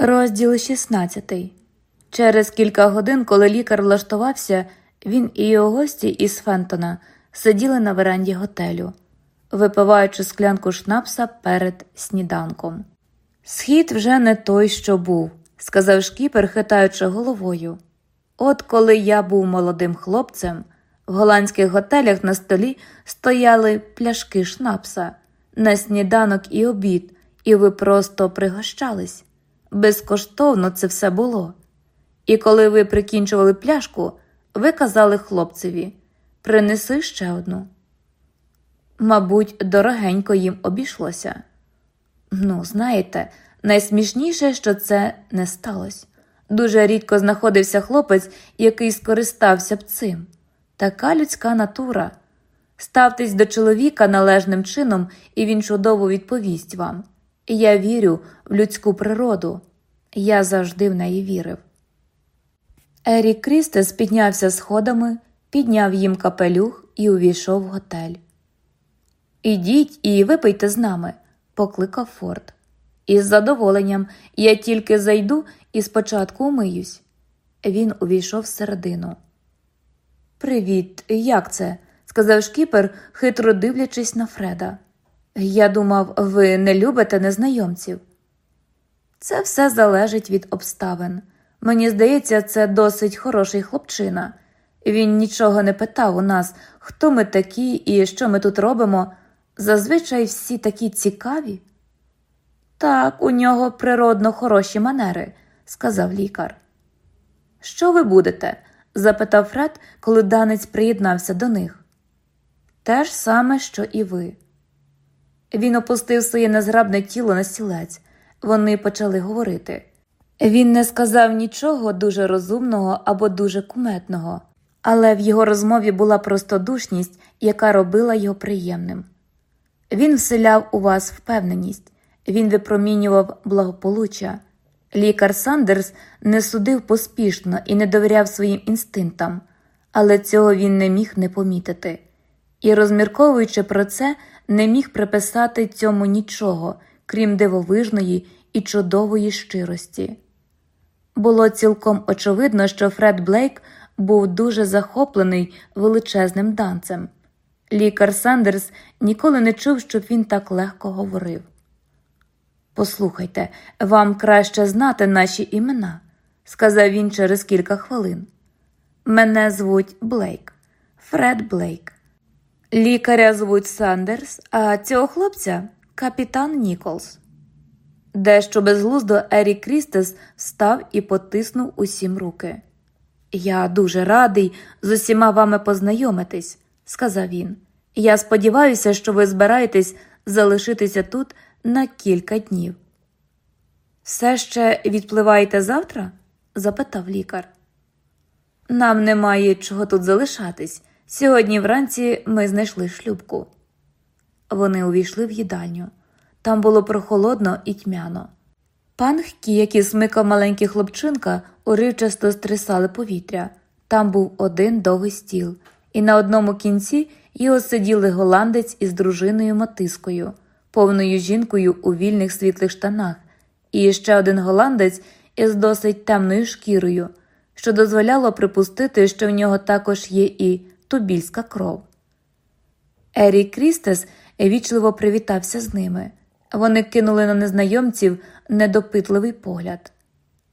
Розділ 16 Через кілька годин, коли лікар влаштувався, він і його гості із Фентона сиділи на веранді готелю, випиваючи склянку шнапса перед сніданком. Схід вже не той, що був, сказав шкіпер, хитаючи головою. От коли я був молодим хлопцем, в голландських готелях на столі стояли пляшки шнапса на сніданок і обід, і ви просто пригощались. Безкоштовно це все було. І коли ви прикінчували пляшку, ви казали хлопцеві принеси ще одну. Мабуть, дорогенько їм обійшлося. Ну, знаєте, найсмішніше, що це не сталося. Дуже рідко знаходився хлопець, який скористався б цим. Така людська натура. Ставтесь до чоловіка належним чином, і він чудово відповість вам. Я вірю в людську природу. Я завжди в неї вірив. Ерік Крістес піднявся сходами, підняв їм капелюх і увійшов в готель. Ідіть і випийте з нами, покликав Форд. Із задоволенням я тільки зайду і спочатку умиюсь. Він увійшов всередину. Привіт, як це? сказав шкіпер, хитро дивлячись на Фреда. Я думав, ви не любите незнайомців. Це все залежить від обставин. Мені здається, це досить хороший хлопчина. Він нічого не питав у нас, хто ми такі і що ми тут робимо. Зазвичай всі такі цікаві. Так, у нього природно хороші манери, сказав лікар. Що ви будете? запитав Фред, коли данець приєднався до них. Те ж саме, що і ви. Він опустив своє незграбне тіло на стілець. Вони почали говорити. Він не сказав нічого дуже розумного або дуже куметного, але в його розмові була простодушність, яка робила його приємним. Він вселяв у вас впевненість, він випромінював благополуччя. Лікар Сандерс не судив поспішно і не довіряв своїм інстинктам, але цього він не міг не помітити. І, розмірковуючи про це, не міг приписати цьому нічого, крім дивовижної і чудової щирості. Було цілком очевидно, що Фред Блейк був дуже захоплений величезним данцем. Лікар Сандерс ніколи не чув, щоб він так легко говорив. Послухайте, вам краще знати наші імена, сказав він через кілька хвилин. Мене звуть Блейк, Фред Блейк. Лікаря звуть Сандерс, а цього хлопця капітан Ніколс. Дещо безглуздо Ерік Крістес встав і потиснув усім руки. Я дуже радий з усіма вами познайомитись, сказав він. Я сподіваюся, що ви збираєтесь залишитися тут на кілька днів. Все ще відпливаєте завтра? запитав лікар. Нам немає чого тут залишатись. Сьогодні вранці ми знайшли шлюбку. Вони увійшли в їдальню. Там було прохолодно і тьмяно. Панхкі, які смикав маленький хлопчинка, уривчасто стрясали повітря. Там був один довгий стіл, і на одному кінці його сиділи голландець із дружиною матискою, повною жінкою у вільних світлих штанах, і ще один голландець із досить темною шкірою, що дозволяло припустити, що в нього також є і тубільська кров. Ерік Крістес вічливо привітався з ними. Вони кинули на незнайомців недопитливий погляд.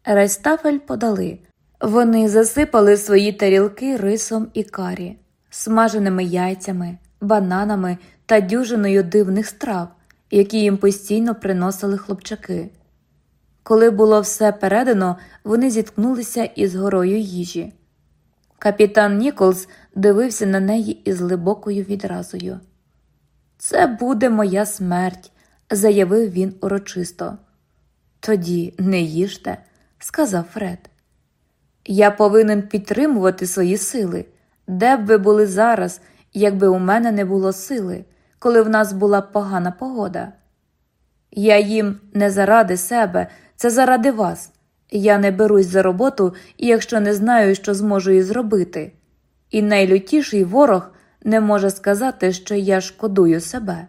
Райстафель подали. Вони засипали свої тарілки рисом і карі, смаженими яйцями, бананами та дюжиною дивних страв, які їм постійно приносили хлопчаки. Коли було все передано, вони зіткнулися із горою їжі. Капітан Ніколс дивився на неї із глибокою відразою. Це буде моя смерть, заявив він урочисто. Тоді не їжте, сказав Фред. Я повинен підтримувати свої сили, де б ви були зараз, якби у мене не було сили, коли в нас була погана погода. Я їм не заради себе, це заради вас. Я не берусь за роботу, якщо не знаю, що зможу її зробити. І найлютіший ворог не може сказати, що я шкодую себе.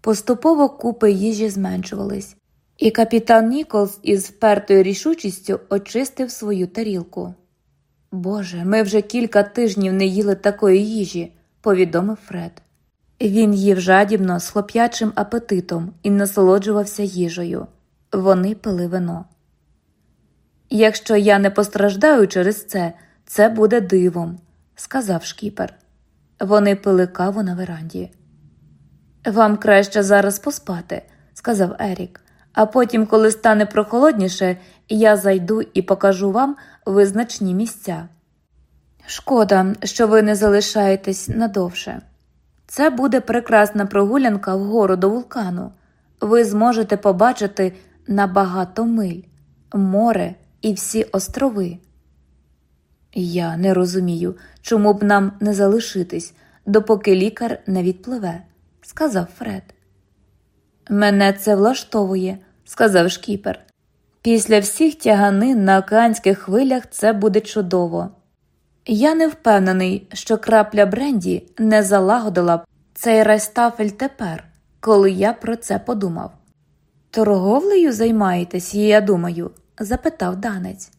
Поступово купи їжі зменшувались, І капітан Ніколс із впертою рішучістю очистив свою тарілку. Боже, ми вже кілька тижнів не їли такої їжі, повідомив Фред. Він їв жадібно з хлоп'ячим апетитом і насолоджувався їжею. Вони пили вино. Якщо я не постраждаю через це, це буде дивом, сказав шкіпер. Вони пили каву на веранді. Вам краще зараз поспати, сказав Ерік, а потім, коли стане прохолодніше, я зайду і покажу вам визначні місця. Шкода, що ви не залишаєтесь надовше. Це буде прекрасна прогулянка вгору до вулкану. Ви зможете побачити на багато миль, море і всі острови. Я не розумію, чому б нам не залишитись, допоки лікар не відпливе, сказав Фред. Мене це влаштовує, сказав шкіпер. Після всіх тяганин на океанських хвилях це буде чудово. Я не впевнений, що крапля Бренді не залагодила б цей райстафель тепер, коли я про це подумав. Торговлею займаєтесь, я думаю? Запитав данець.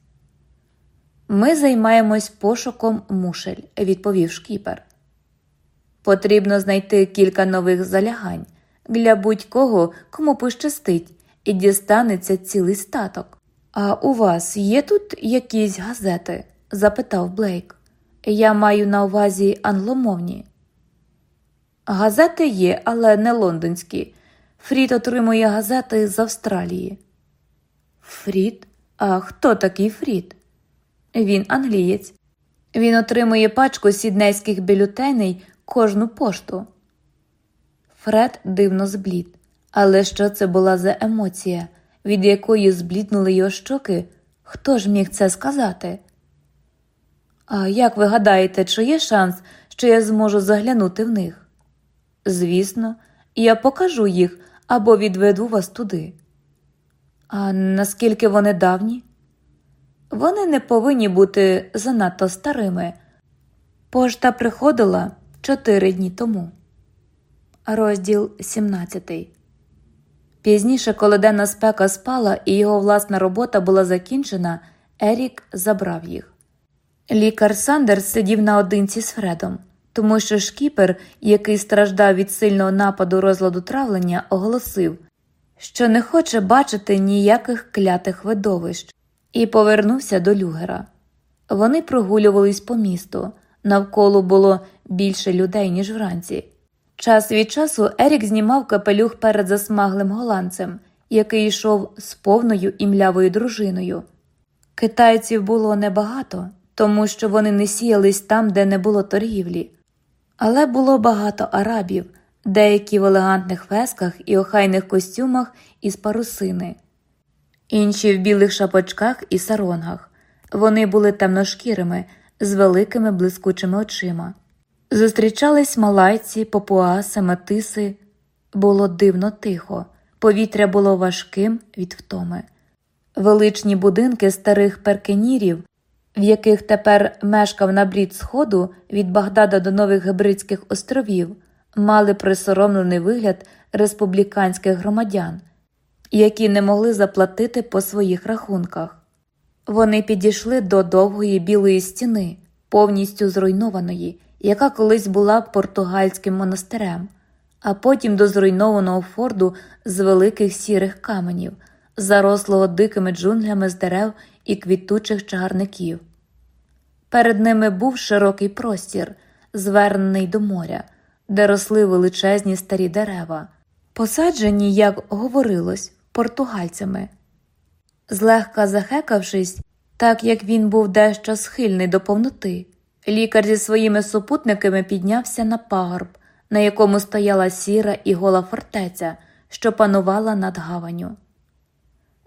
Ми займаємось пошуком мушель, відповів шкіпер. Потрібно знайти кілька нових залягань для будь-кого, кому пощастить, і дістанеться цілий статок. А у вас є тут якісь газети? запитав Блейк. Я маю на увазі англомовні. Газети є, але не лондонські. Фрід отримує газети з Австралії. Фрід? А хто такий Фрід? Він англієць. Він отримує пачку сіднейських бюлетеней кожну пошту. Фред дивно зблід. Але що це була за емоція, від якої збліднули його щоки? Хто ж міг це сказати? А як ви гадаєте, чи є шанс, що я зможу заглянути в них? Звісно, я покажу їх або відведу вас туди. А наскільки вони давні? Вони не повинні бути занадто старими. Пошта приходила чотири дні тому. Розділ 17 Пізніше, коли денна спека спала і його власна робота була закінчена, Ерік забрав їх. Лікар Сандерс сидів наодинці з Фредом, тому що шкіпер, який страждав від сильного нападу розладу травлення, оголосив, що не хоче бачити ніяких клятих видовищ, і повернувся до люгера. Вони прогулювались по місту, навколо було більше людей, ніж вранці. Час від часу Ерік знімав капелюх перед засмаглим голландцем, який йшов з повною і млявою дружиною. Китайців було небагато, тому що вони не сіялись там, де не було торгівлі, але було багато арабів, деякі в елегантних весках і охайних костюмах із парусини, інші в білих шапочках і саронгах. Вони були темношкірими, з великими блискучими очима. Зустрічались малайці, папуаси, метиси. Було дивно тихо, повітря було важким від втоми. Величні будинки старих перкенірів, в яких тепер мешкав набрід сходу від Багдада до Нових Гебридських островів, мали присоромлений вигляд республіканських громадян, які не могли заплатити по своїх рахунках. Вони підійшли до довгої білої стіни, повністю зруйнованої яка колись була португальським монастирем, а потім до зруйнованого форду з великих сірих каменів, зарослого дикими джунглями з дерев і квітучих чагарників. Перед ними був широкий простір, звернений до моря, де росли величезні старі дерева, посаджені, як говорилось, португальцями. Злегка захекавшись, так як він був дещо схильний до повноти, Лікар зі своїми супутниками піднявся на пагорб, на якому стояла сіра і гола фортеця, що панувала над гаваню.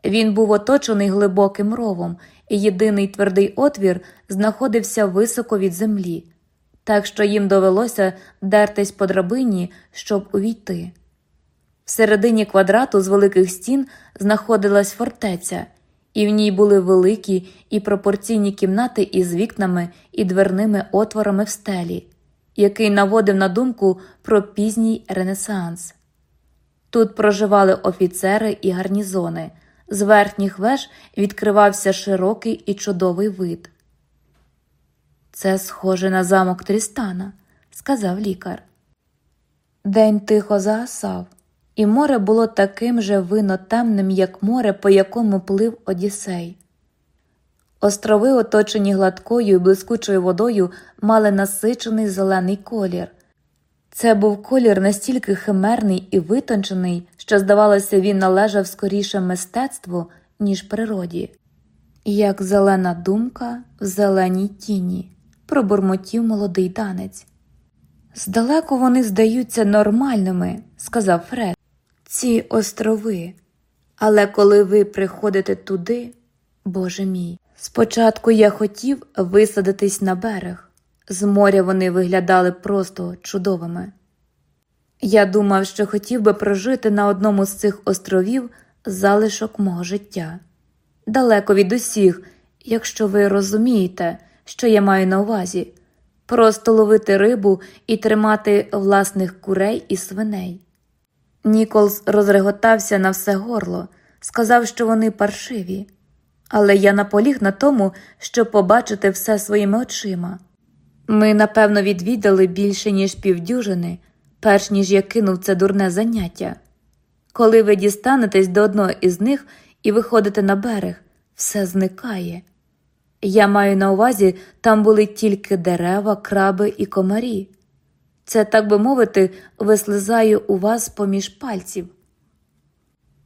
Він був оточений глибоким ровом, і єдиний твердий отвір знаходився високо від землі, так що їм довелося дертись по драбині, щоб увійти. Всередині квадрату з великих стін знаходилась фортеця, і в ній були великі і пропорційні кімнати із вікнами і дверними отворами в стелі, який наводив на думку про пізній Ренесанс. Тут проживали офіцери і гарнізони. З верхніх веж відкривався широкий і чудовий вид. Це схоже на замок Трістана, сказав лікар. День тихо загасав, і море було таким же вино темним, як море, по якому плив Одіссей. Острови, оточені гладкою і блискучою водою, мали насичений зелений колір. Це був колір настільки химерний і витончений, що, здавалося, він належав скоріше мистецтву, ніж природі. Як зелена думка в зеленій тіні, пробурмотів молодий данець. Здалеку вони здаються нормальними, сказав Фред, ці острови. Але коли ви приходите туди, Боже мій, спочатку я хотів висадитись на берег. З моря вони виглядали просто чудовими. Я думав, що хотів би прожити на одному з цих островів залишок мого життя. Далеко від усіх, якщо ви розумієте, що я маю на увазі, просто ловити рибу і тримати власних курей і свиней. Ніколс розреготався на все горло, сказав, що вони паршиві, але я наполіг на тому, щоб побачити все своїми очима. Ми, напевно, відвідали більше, ніж півдюжини, перш ніж я кинув це дурне заняття. Коли ви дістанетесь до одного із них і виходите на берег, все зникає. Я маю на увазі, там були тільки дерева, краби і комарі. Це, так би мовити, вислизає у вас поміж пальців.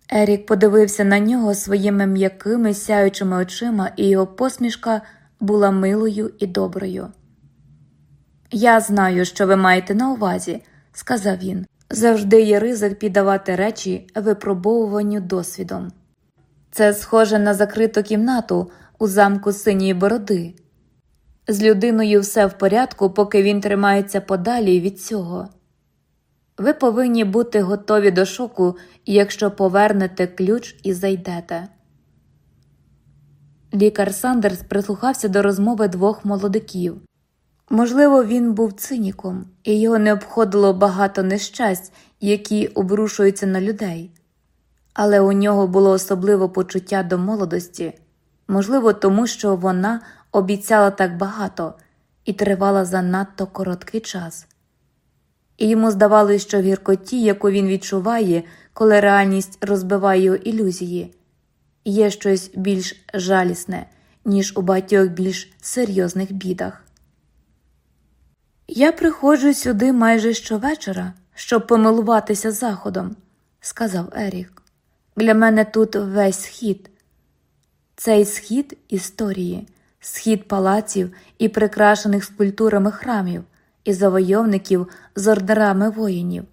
Ерік подивився на нього своїми м'якими сяючими очима, і його посмішка була милою і доброю. Я знаю, що ви маєте на увазі, сказав він. Завжди є ризик піддавати речі випробовуванню досвідом. Це схоже на закриту кімнату у замку синьої бороди. З людиною все в порядку, поки він тримається подалі від цього. Ви повинні бути готові до шоку, якщо повернете ключ і зайдете. Лікар Сандерс прислухався до розмови двох молодиків. Можливо, він був циніком, і його не обходило багато нещасть, які обрушуються на людей, але у нього було особливе почуття до молодості, можливо, тому що вона обіцяла так багато і тривала занадто короткий час. І йому здавалося, що в гіркоті, яку він відчуває, коли реальність розбиває його ілюзії, є щось більш жалісне, ніж у багатьох більш серйозних бідах. Я приходжу сюди майже щовечора, щоб помилуватися заходом, сказав Ерік. Для мене тут весь схід. Цей схід історії, схід палаців і прикрашених скульптурами храмів, і завойовників з ордерами воїнів,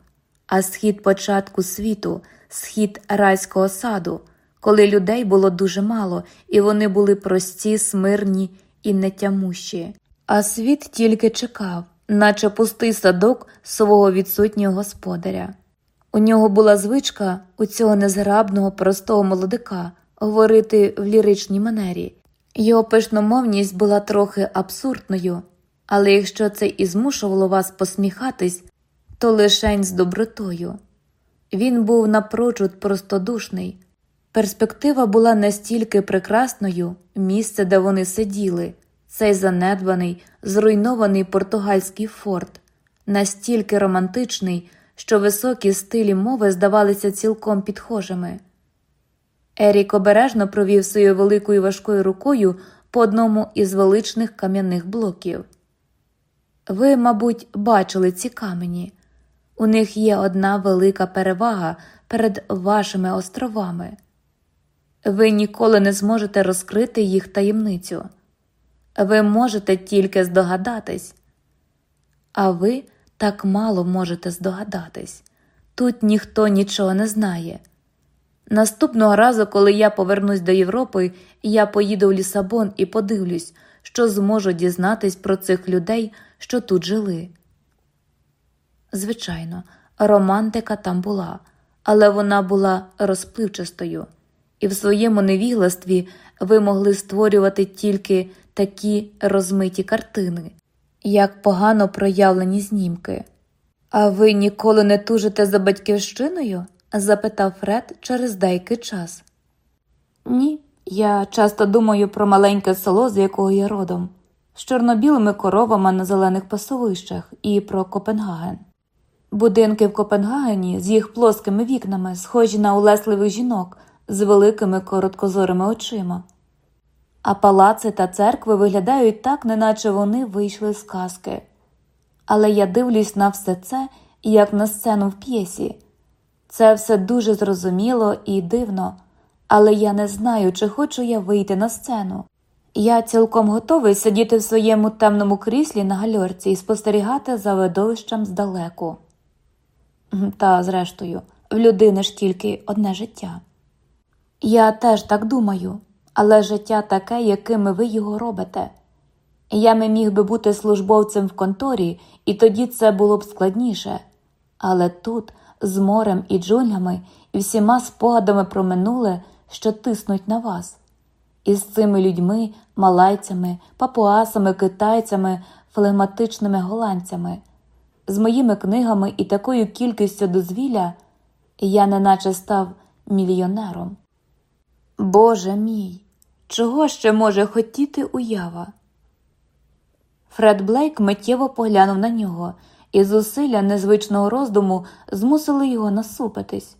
а схід початку світу, схід райського саду, коли людей було дуже мало, і вони були прості, смирні і нетямущі. А світ тільки чекав наче пустий садок свого відсутнього господаря. У нього була звичка у цього незграбного, простого молодика говорити в ліричній манері. Його пишномовність була трохи абсурдною, але якщо це і змушувало вас посміхатись, то лишень з добротою. Він був напрочуд простодушний. Перспектива була настільки прекрасною місце, де вони сиділи цей занедбаний, зруйнований португальський форт, настільки романтичний, що високі стилі мови здавалися цілком підхожими. Ерік обережно провів своєю великою важкою рукою по одному із величних кам'яних блоків. Ви, мабуть, бачили ці камені. У них є одна велика перевага перед вашими островами. Ви ніколи не зможете розкрити їх таємницю ви можете тільки здогадатись, а ви так мало можете здогадатись. Тут ніхто нічого не знає. Наступного разу, коли я повернусь до Європи, я поїду в Лісабон і подивлюсь, що зможу дізнатись про цих людей, що тут жили. Звичайно, романтика там була, але вона була розпливчастою, і в своєму невігластві ви могли створювати тільки такі розмиті картини, як погано проявлені знімки. А ви ніколи не тужите за батьківщиною? Запитав Фред через деякий час. Ні, я часто думаю про маленьке село, з якого я родом, з чорнобілими коровами на зелених пасовищах і про Копенгаген. Будинки в Копенгагені з їх плоскими вікнами, схожі на улесливих жінок з великими короткозорими очима. А палаци та церкви виглядають так, неначе вони вийшли з казки. Але я дивлюсь на все це, як на сцену в п'єсі. Це все дуже зрозуміло і дивно, але я не знаю, чи хочу я вийти на сцену. Я цілком готовий сидіти в своєму темному кріслі на гальорці і спостерігати за видовищем здалеку. Та, зрештою, в людини ж тільки одне життя. Я теж так думаю, але життя таке, якими ви його робите. Я не міг би бути службовцем в конторі, і тоді це було б складніше. Але тут, з морем і джунглями, і всіма спогадами про минуле, що тиснуть на вас, і з цими людьми, малайцями, папуасами, китайцями, флегматичними голландцями, з моїми книгами і такою кількістю дозвілля, я неначе став мільйонером. Боже мій, чого ще може хотіти уява? Фред Блейк миттєво поглянув на нього, і зусилля незвичного роздуму змусили його насупитись.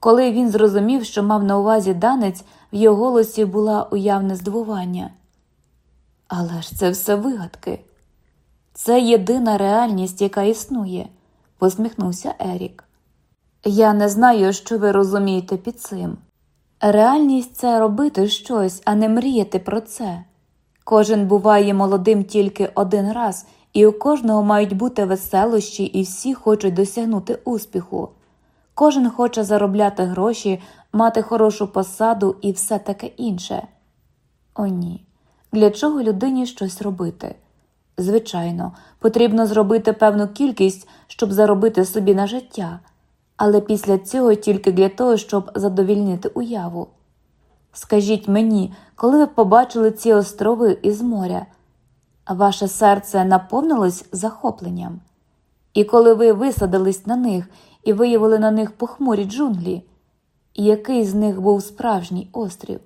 Коли він зрозумів, що мав на увазі данець, в його голосі була уявне здивування. Але ж це все вигадки. Це єдина реальність, яка існує, посміхнувся Ерік. Я не знаю, що ви розумієте під цим. Реальність це робити щось, а не мріяти про це. Кожен буває молодим тільки один раз, і у кожного мають бути веселощі, і всі хочуть досягнути успіху. Кожен хоче заробляти гроші, мати хорошу посаду і все таке інше. О, ні. Для чого людині щось робити? Звичайно, потрібно зробити певну кількість, щоб заробити собі на життя, але після цього тільки для того, щоб задовільнити уяву. Скажіть мені, коли ви побачили ці острови із моря, ваше серце наповнилось захопленням, і коли ви висадились на них і виявили на них похмурі джунглі, який з них був справжній острів,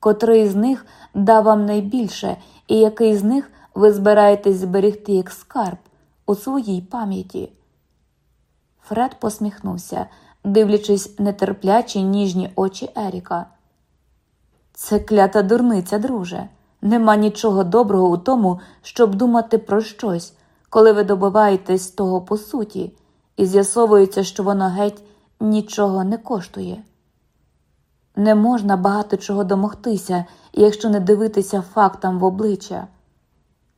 котрий з них дав вам найбільше, і який з них ви збираєтесь зберегти як скарб у своїй пам'яті? Фред посміхнувся, дивлячись нетерплячі ніжні очі Еріка. Це клята дурниця, друже. Нема нічого доброго у тому, щоб думати про щось, коли ви добиваєтесь того по суті, і з'ясовується, що воно геть нічого не коштує. Не можна багато чого домогтися, якщо не дивитися фактам в обличчя.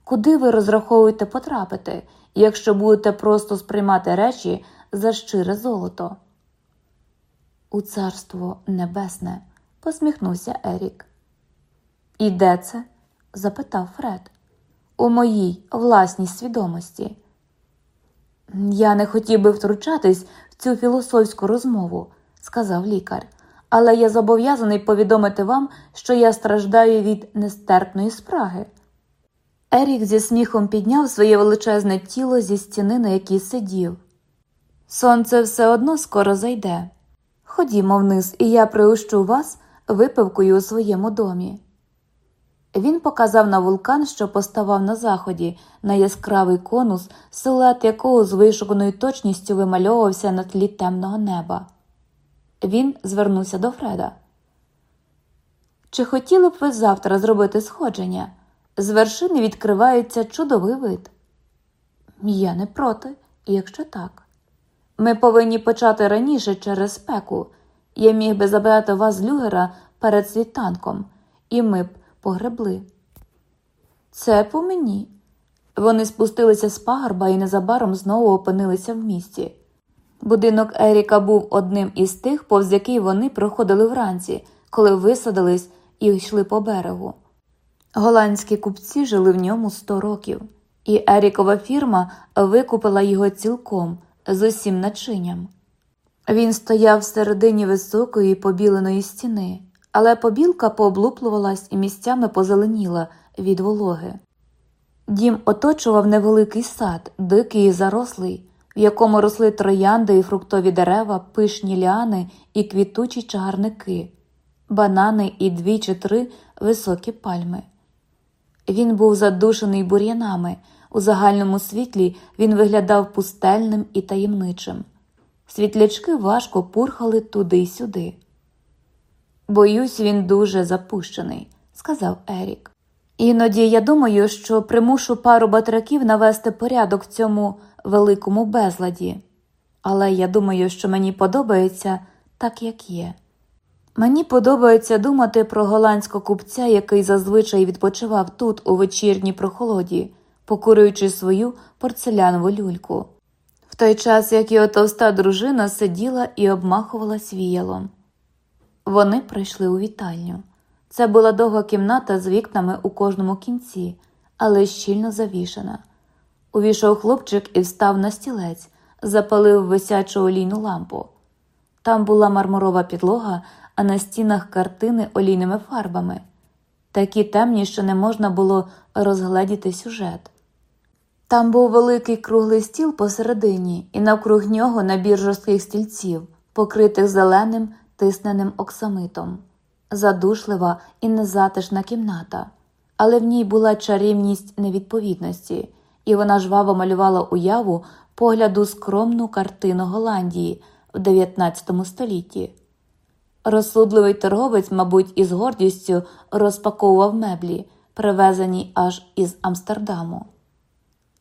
Куди ви розраховуєте потрапити, якщо будете просто сприймати речі за щире золото? У царство небесне, посміхнувся Ерік. І де це? Запитав Фред. У моїй власній свідомості. Я не хотів би втручатись в цю філософську розмову, сказав лікар, але я зобов'язаний повідомити вам, що я страждаю від нестерпної спраги. Ерік зі сміхом підняв своє величезне тіло зі стіни, на якій сидів. Сонце все одно скоро зайде. Ходімо вниз, і я приущу вас випивкою у своєму домі. Він показав на вулкан, що поставав на заході, на яскравий конус, силует якого з вишуканою точністю вимальовувався на тлі темного неба. Він звернувся до Фреда. Чи хотіли б ви завтра зробити сходження? З вершини відкривається чудовий вид. Я не проти, якщо так. Ми повинні почати раніше через спеку. Я міг би забрати вас з люгера перед світанком, і ми б погребли. Це по мені. Вони спустилися з пагорба і незабаром знову опинилися в місті. Будинок Еріка був одним із тих, повз який вони проходили вранці, коли висадились і йшли по берегу. Голландські купці жили в ньому сто років, і Ерікова фірма викупила його цілком з усім начинням. Він стояв всередині високої побіленої стіни, але побілка пооблуплювалась і місцями позеленіла від вологи. Дім оточував невеликий сад, дикий і зарослий, в якому росли троянди і фруктові дерева, пишні ліани і квітучі чагарники, банани і дві чи три високі пальми. Він був задушений бур'янами, у загальному світлі він виглядав пустельним і таємничим. Світлячки важко пурхали туди й сюди. Боюсь, він дуже запущений, сказав Ерік. Іноді я думаю, що примушу пару батраків навести порядок в цьому великому безладі, але я думаю, що мені подобається так, як є. Мені подобається думати про голландського купця, який зазвичай відпочивав тут у вечірній прохолоді, покурюючи свою порцелянову люльку, в той час як його товста дружина сиділа і обмахувалась віялом. Вони прийшли у вітальню. Це була довга кімната з вікнами у кожному кінці, але щільно завішана. Увійшов хлопчик і встав на стілець, запалив висячу олійну лампу. Там була мармурова підлога, а на стінах картини олійними фарбами, такі темні, що не можна було розгледіти сюжет. Там був великий круглий стіл посередині, і навкруг нього набір жорстких стільців, покритих зеленим тисненим оксамитом, задушлива і незатишна кімната, але в ній була чарівність невідповідності, і вона жваво малювала уяву погляду скромну картину Голландії в 19 столітті. Розсудливий торговець, мабуть, із гордістю розпаковував меблі, привезені аж із Амстердаму.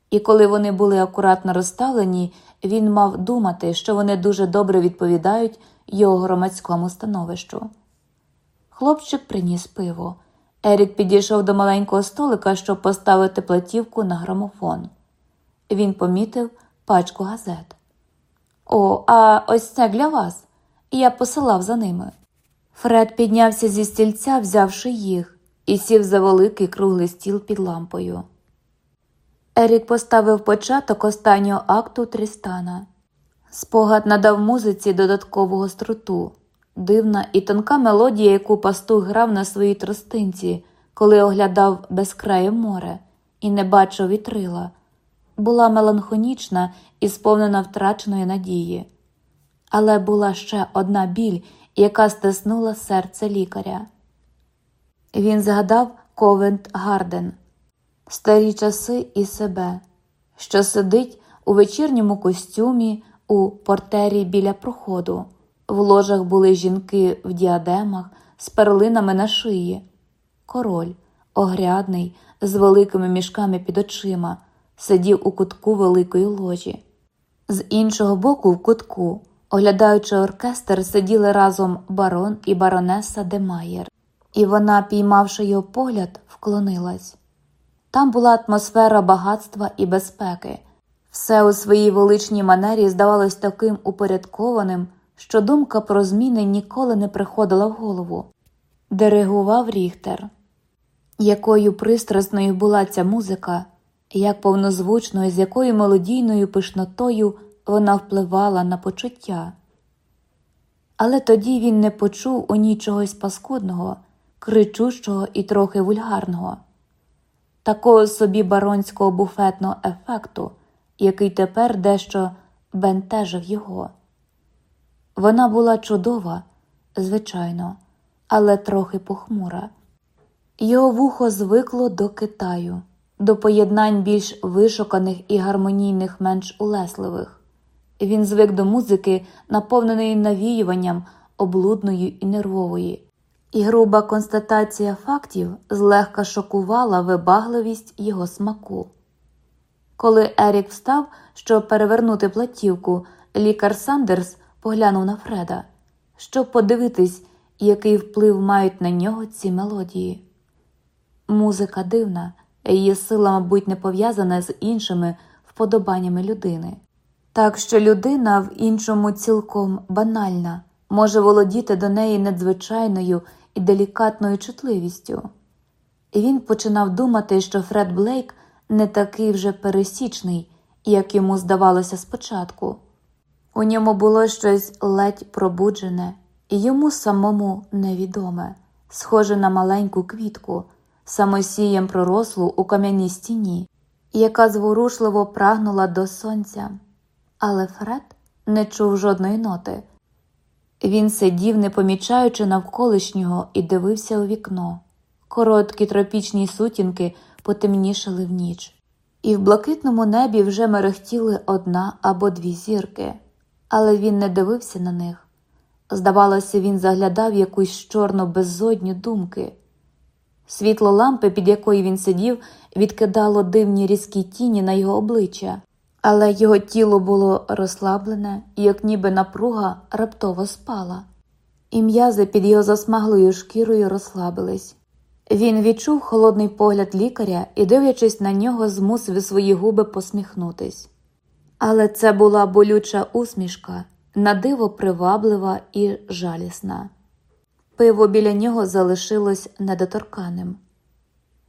І коли вони були акуратно розставлені, він мав думати, що вони дуже добре відповідають його громадському становищу. Хлопчик приніс пиво. Ерік підійшов до маленького столика, щоб поставити платівку на грамофон. Він помітив пачку газет. О, а ось це для вас. Я посилав за ними. Фред піднявся зі стільця, взявши їх, і сів за великий круглий стіл під лампою. Ерік поставив початок останнього акту Трістана. Спогад надав музиці додаткового струту, дивна і тонка мелодія, яку пастух грав на своїй тростинці, коли оглядав безкрає море і не бачив вітрила, була меланхонічна і сповнена втраченої надії. Але була ще одна біль, яка стиснула серце лікаря. Він згадав Ковент Гарден, старі часи і себе, що сидить у вечірньому костюмі у портері біля проходу. В ложах були жінки в діадемах з перлинами на шиї. Король, огрядний, з великими мішками під очима, сидів у кутку великої ложі. З іншого боку, в кутку, оглядаючи оркестр, сиділи разом барон і баронеса Демаєр, і вона, піймавши його погляд, вклонилась. Там була атмосфера багатства і безпеки. Все у своїй величній манері здавалось таким упорядкованим, що думка про зміни ніколи не приходила в голову. Диригував Ріхтер. Якою пристрасною була ця музика, як повнозвучною, з якою мелодійною пишнотою вона впливала на почуття. Але тоді він не почув у ній чогось паскудного, кричущого і трохи вульгарного, такого собі баронського буфетного ефекту який тепер дещо бентежив його. Вона була чудова, звичайно, але трохи похмура. Його вухо звикло до Китаю, до поєднань більш вишуканих і гармонійних, менш улесливих. Він звик до музики, наповненої навіюванням, облудної і нервової, і груба констатація фактів злегка шокувала вибагливість його смаку. Коли Ерік встав, щоб перевернути платівку, лікар Сандерс поглянув на Фреда, щоб подивитись, який вплив мають на нього ці мелодії. Музика дивна, її сила, мабуть, не пов'язана з іншими вподобаннями людини. Так що людина в іншому цілком банальна, може володіти до неї надзвичайною і делікатною чутливістю. І він починав думати, що Фред Блейк не такий вже пересічний, як йому здавалося спочатку. У ньому було щось ледь пробуджене і йому самому невідоме, схоже на маленьку квітку, самосієм пророслу у кам'яній стіні, яка зворушливо прагнула до сонця, Але Фред не чув жодної ноти. Він сидів, не помічаючи навколишнього, і дивився у вікно. Короткі тропічні сутінки потемнішали в ніч, і в блакитному небі вже мерехтіли одна або дві зірки, але він не дивився на них. Здавалося, він заглядав якусь чорну беззодню думки. Світло лампи, під якою він сидів, відкидало дивні різкі тіні на його обличчя, але його тіло було розслаблене, як ніби напруга раптово спала, і м'язи під його засмаглою шкірою розслабились. Він відчув холодний погляд лікаря і, дивлячись на нього, змусив свої губи посміхнутись. Але це була болюча усмішка, надиво приваблива і жалісна. Пиво біля нього залишилось недоторканим.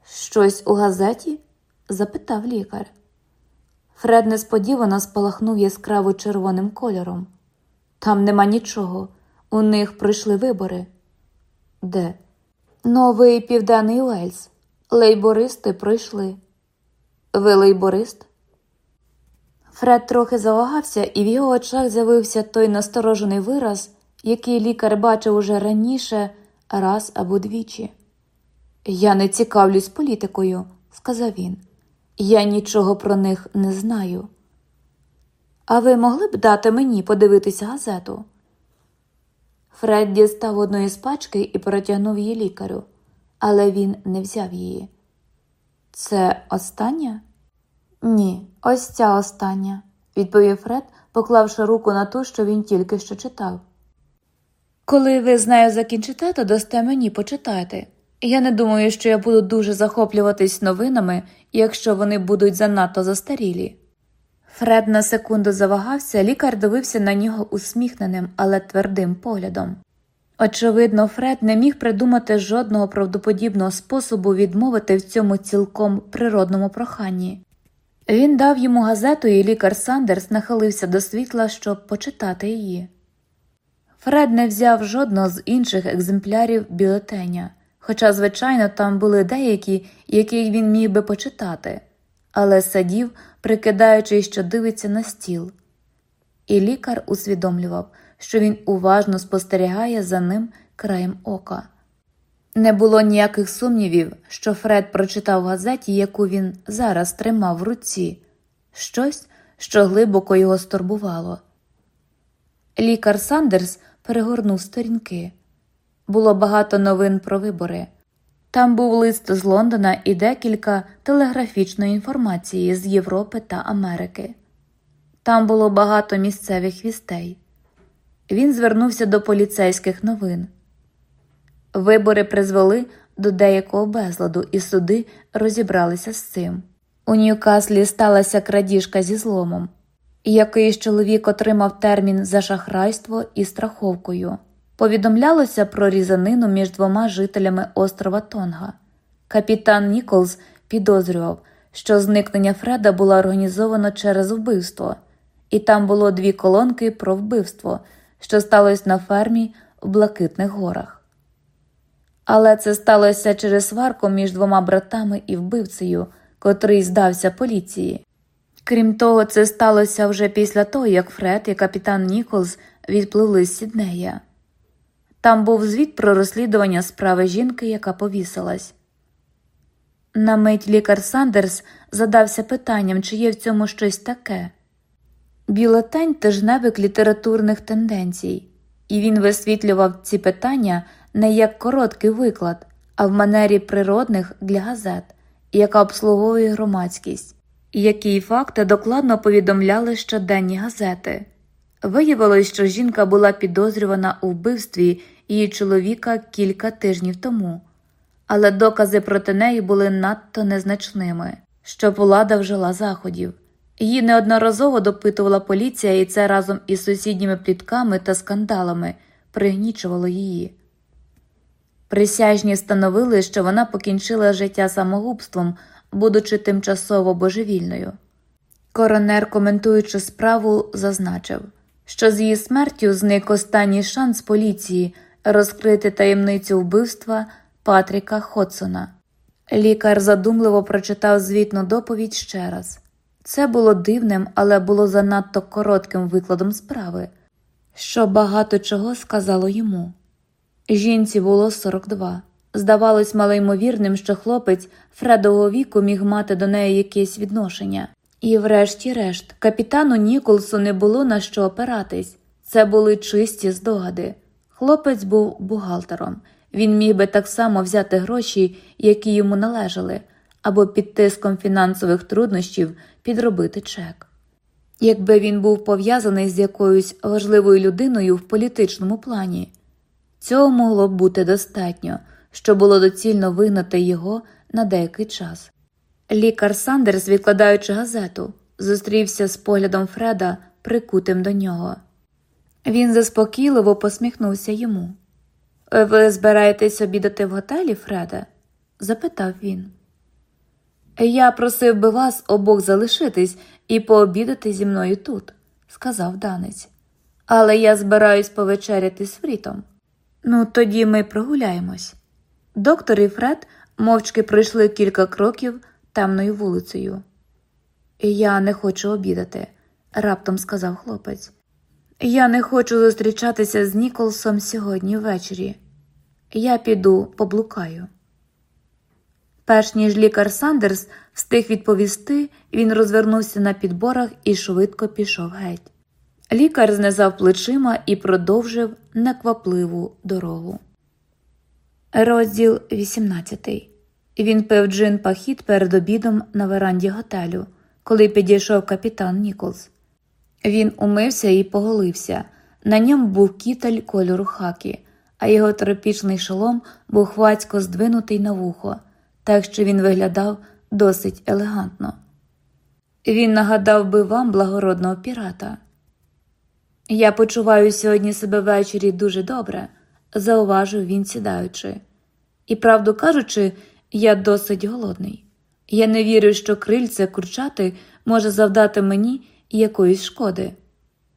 Щось у газеті? запитав лікар. Фред несподівано спалахнув яскраво червоним кольором. Там нема нічого, у них пройшли вибори. Де? Новий Південний Уельс. Лейбористи пройшли. Ви лейборист? Фред трохи завагався, і в його очах з'явився той насторожений вираз, який лікар бачив уже раніше раз або двічі. Я не цікавлюсь політикою, сказав він. Я нічого про них не знаю. А ви могли б дати мені подивитися газету? Фред дістав одну із пачки і протягнув її лікарю, але він не взяв її. Це остання? Ні, ось ця остання, відповів Фред, поклавши руку на ту, що він тільки що читав. Коли ви з нею закінчите, то дасте мені почитати. Я не думаю, що я буду дуже захоплюватись новинами, якщо вони будуть занадто застарілі. Фред на секунду завагався, лікар дивився на нього усміхненим, але твердим поглядом. Очевидно, Фред не міг придумати жодного правдоподібного способу відмовити в цьому цілком природному проханні. Він дав йому газету, і лікар Сандерс нахилився до світла, щоб почитати її. Фред не взяв жодного з інших екземплярів бюлетеня, хоча, звичайно, там були деякі, які він міг би почитати, але сидів, прикидаючи, що дивиться на стіл. І лікар усвідомлював, що він уважно спостерігає за ним краєм ока. Не було ніяких сумнівів, що Фред прочитав газеті, яку він зараз тримав в руці, щось, що глибоко його стурбувало. Лікар Сандерс перегорнув сторінки. Було багато новин про вибори. Там був лист з Лондона і декілька телеграфічної інформації з Європи та Америки. Там було багато місцевих вістей. Він звернувся до поліцейських новин. Вибори призвели до деякого безладу, і суди розібралися з цим. У Ньюкаслі сталася крадіжка зі зломом. Якийсь чоловік отримав термін за шахрайство і страховкою. Повідомлялося про різанину між двома жителями острова Тонга. Капітан Ніколс підозрював, що зникнення Фреда було організовано через вбивство, і там було дві колонки про вбивство, що сталося на фермі в Блакитних горах. Але це сталося через сварку між двома братами і вбивцею, котрий здався поліції. Крім того, це сталося вже після того, як Фред і капітан Ніколс відпливли з Сіднея. Там був звіт про розслідування справи жінки, яка повісилась. На мить лікар Сандерс задався питанням, чи є в цьому щось таке. Бюлетень тижневик літературних тенденцій, і він висвітлював ці питання не як короткий виклад, а в манері природних для газет, яка обслуговує громадськість, які факти докладно повідомляли щоденні газети. Виявилось, що жінка була підозрювана у вбивстві її чоловіка кілька тижнів тому, але докази проти неї були надто незначними, щоб влада вжила заходів. Її неодноразово допитувала поліція, і це разом із сусідніми плітками та скандалами пригнічувало її. Присяжні становили, що вона покінчила життя самогубством, будучи тимчасово божевільною. Коронер, коментуючи справу, зазначив, що з її смертю зник останній шанс поліції розкрити таємницю вбивства Патріка Ходсона. Лікар задумливо прочитав звітну доповідь ще раз. Це було дивним, але було занадто коротким викладом справи, що багато чого сказало йому. Жінці було 42. Здавалось малоймовірним, що хлопець Фредового віку міг мати до неї якесь відношення. І, врешті-решт, капітану Ніколсу не було на що опиратись. Це були чисті здогади. Хлопець був бухгалтером. Він міг би так само взяти гроші, які йому належали, або під тиском фінансових труднощів підробити чек. Якби він був пов'язаний з якоюсь важливою людиною в політичному плані, цього могло б бути достатньо, що було доцільно вигнати його на деякий час. Лікар Сандерс, відкладаючи газету, зустрівся з поглядом Фреда, прикутим до нього. Він заспокійливо посміхнувся йому. Ви збираєтесь обідати в готелі, Фреде? запитав він. Я просив би вас обох залишитись і пообідати зі мною тут, сказав данець. Але я збираюсь повечеряти з Фрітом. Ну, тоді ми прогуляємось. Доктор і Фред мовчки пройшли кілька кроків темною вулицею. Я не хочу обідати, раптом сказав хлопець. Я не хочу зустрічатися з Ніколсом сьогодні ввечері. Я піду поблукаю. Перш ніж лікар Сандерс встиг відповісти, він розвернувся на підборах і швидко пішов геть. Лікар знизав плечима і продовжив неквапливу дорогу. Розділ 18 Він пив джин пахіт перед обідом на веранді готелю, коли підійшов капітан Ніколс. Він умився і поголився. На ньому був кітель кольору хакі, а його тропічний шолом був хвацько здвинутий на вухо, так що він виглядав досить елегантно. Він нагадав би вам благородного пірата. Я почуваю сьогодні себе ввечері дуже добре, зауважив він, сідаючи. І, правду кажучи, я досить голодний. Я не вірю, що крильце курчати може завдати мені якоїсь шкоди.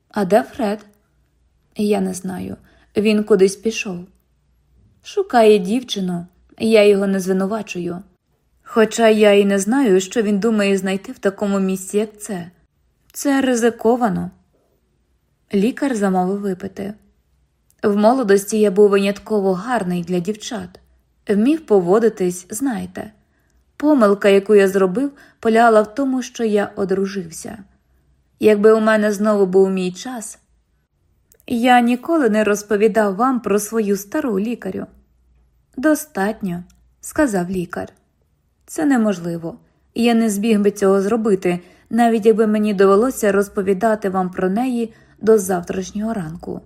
А де Фред? Я не знаю. Він кудись пішов. Шукає дівчину, я його не звинувачую. Хоча я і не знаю, що він думає знайти в такому місці, як це. Це ризиковано. Лікар замовив випити. В молодості я був винятково гарний для дівчат, вмів поводитись, знаєте. Помилка, яку я зробив, полягала в тому, що я одружився. Якби у мене знову був мій час, я ніколи не розповідав вам про свою стару лікарю. Достатньо, сказав лікар. Це неможливо. Я не збіг би цього зробити, навіть якби мені довелося розповідати вам про неї до завтрашнього ранку.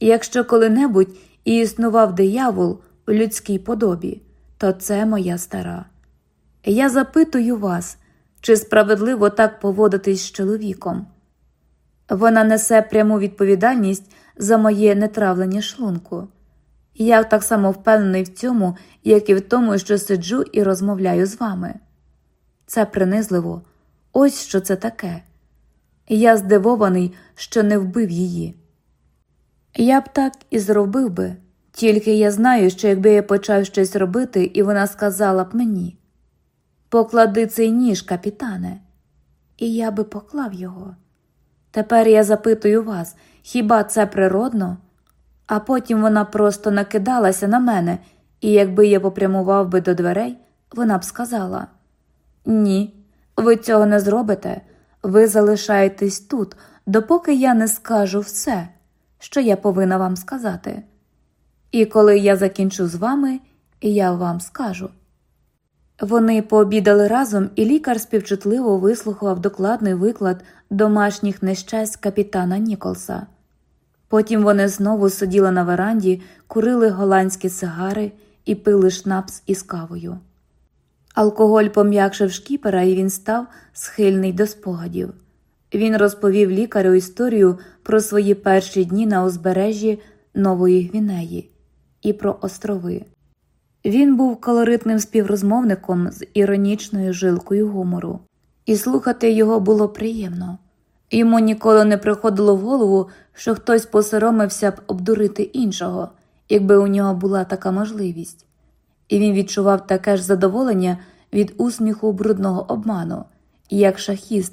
Якщо коли-небудь і існував диявол у людській подобі, то це моя стара. Я запитую вас, чи справедливо так поводитись з чоловіком. Вона несе пряму відповідальність за моє нетравлення шлунку. Я так само впевнений в цьому, як і в тому, що сиджу і розмовляю з вами. Це принизливо, ось що це таке. Я здивований, що не вбив її. Я б так і зробив би, тільки я знаю, що якби я почав щось робити, і вона сказала б мені Поклади цей ніж, капітане, і я би поклав його. Тепер я запитую вас, хіба це природно? А потім вона просто накидалася на мене, і якби я попрямував би до дверей, вона б сказала Ні, ви цього не зробите, ви залишаєтесь тут, допоки я не скажу все, що я повинна вам сказати. І коли я закінчу з вами, я вам скажу. Вони пообідали разом, і лікар співчутливо вислухав докладний виклад домашніх нещасть капітана Ніколса. Потім вони знову сиділи на веранді, курили голландські сигари і пили шнапс із кавою. Алкоголь пом'якшив шкіпера, і він став схильний до спогадів. Він розповів лікарю історію про свої перші дні на узбережжі Нової Гвінеї і про острови. Він був колоритним співрозмовником з іронічною жилкою гумору, і слухати його було приємно. Йому ніколи не приходило в голову, що хтось посоромився б обдурити іншого, якби у нього була така можливість, і він відчував таке ж задоволення від усміху брудного обману, як шахіст,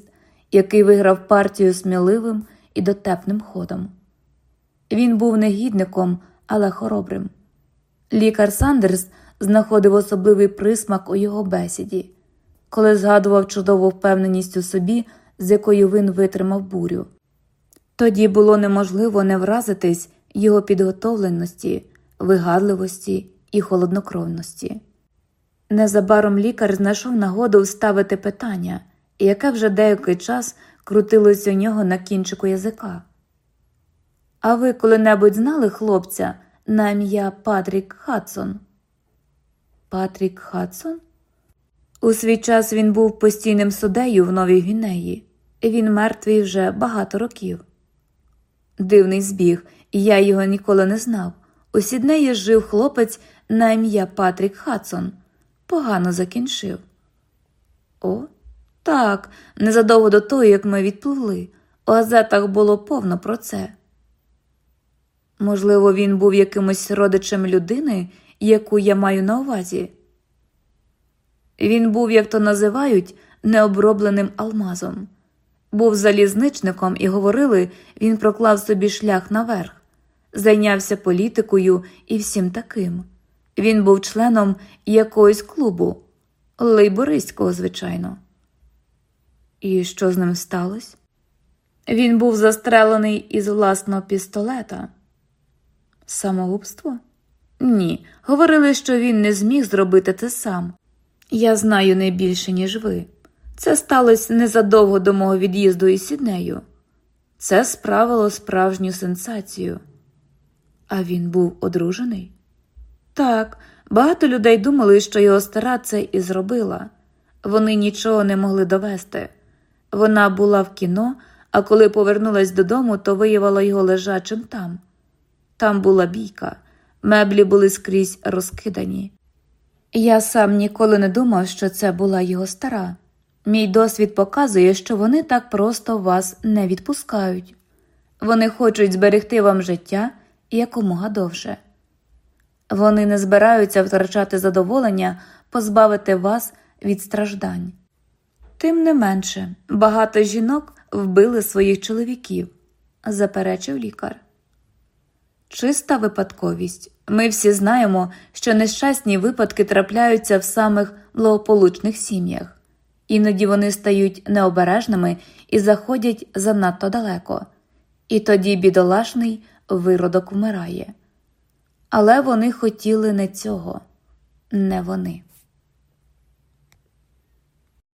який виграв партію сміливим і дотепним ходом. Він був негідником, але хоробрим. Лікар Сандерс знаходив особливий присмак у його бесіді, коли згадував чудову впевненість у собі, з якою він витримав бурю. Тоді було неможливо не вразитись його підготовленості, вигадливості і холоднокровності. Незабаром лікар знайшов нагоду вставити питання, яке вже деякий час крутилось у нього на кінчику язика. А ви коли-небудь знали хлопця на ім'я Патрік Хадсон? Патрік Хадсон? У свій час він був постійним суддею в Новій Гвінеї. Він мертвий вже багато років. Дивний збіг, я його ніколи не знав. У Сіднеї жив хлопець на ім'я Патрік Хадсон. Погано закінчив. О, так, незадовго до того, як ми відпливли. У газетах було повно про це. Можливо, він був якимось родичем людини, яку я маю на увазі. Він був, як то називають, необробленим алмазом, був залізничником і говорили, він проклав собі шлях наверх, зайнявся політикою і всім таким. Він був членом якогось клубу, лейбористського, звичайно. І що з ним сталося? Він був застрелений із власного пістолета. Самогубство? Ні. Говорили, що він не зміг зробити це сам. Я знаю не більше, ніж ви. Це сталося незадовго до мого від'їзду із Сіднею. Це справило справжню сенсацію. А він був одружений? Так, багато людей думали, що його стара це і зробила. Вони нічого не могли довести. Вона була в кіно, а коли повернулась додому, то виявила його лежачим там. Там була бійка, меблі були скрізь розкидані. Я сам ніколи не думав, що це була його стара. Мій досвід показує, що вони так просто вас не відпускають. Вони хочуть зберегти вам життя якомога довше. Вони не збираються втрачати задоволення, позбавити вас від страждань. Тим не менше, багато жінок вбили своїх чоловіків, заперечив лікар. Чиста випадковість. Ми всі знаємо, що нещасні випадки трапляються в самих благополучних сім'ях, іноді вони стають необережними і заходять занадто далеко, і тоді бідолашний виродок вмирає. Але вони хотіли не цього, не вони.